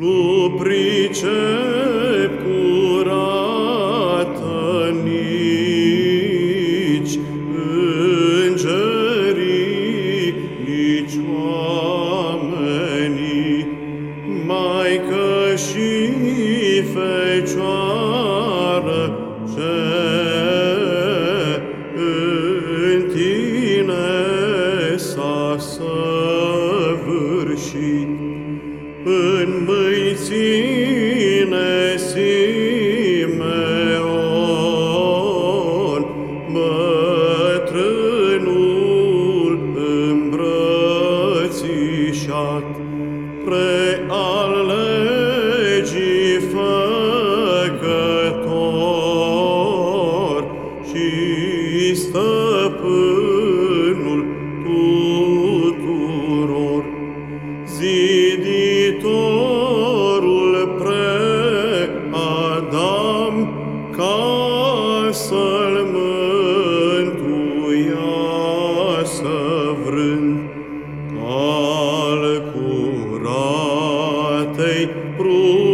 Lu pricep curată nici mai că și fecioară cer. în mâini ține, ține. Tei prus.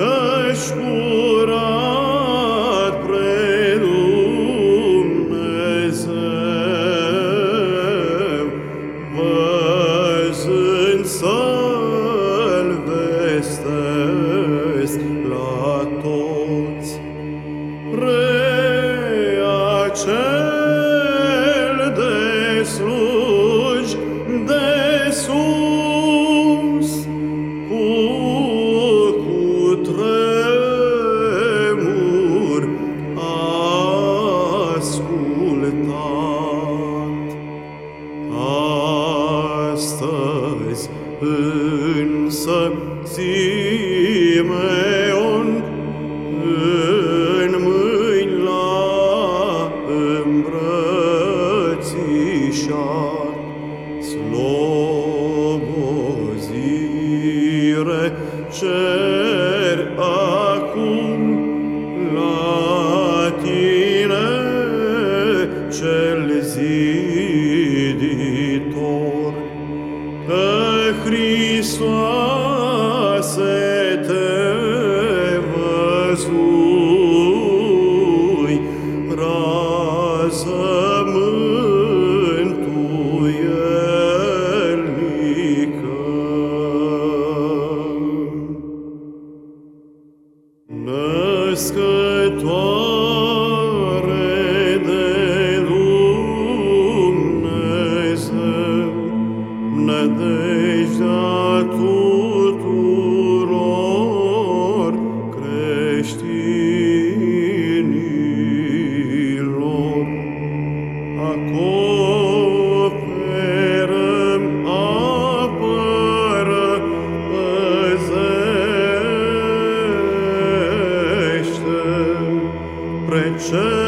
Ascult Simeon în mâini la îmbrățișat, slobozire cer acum la tine cer. Născătoare Czy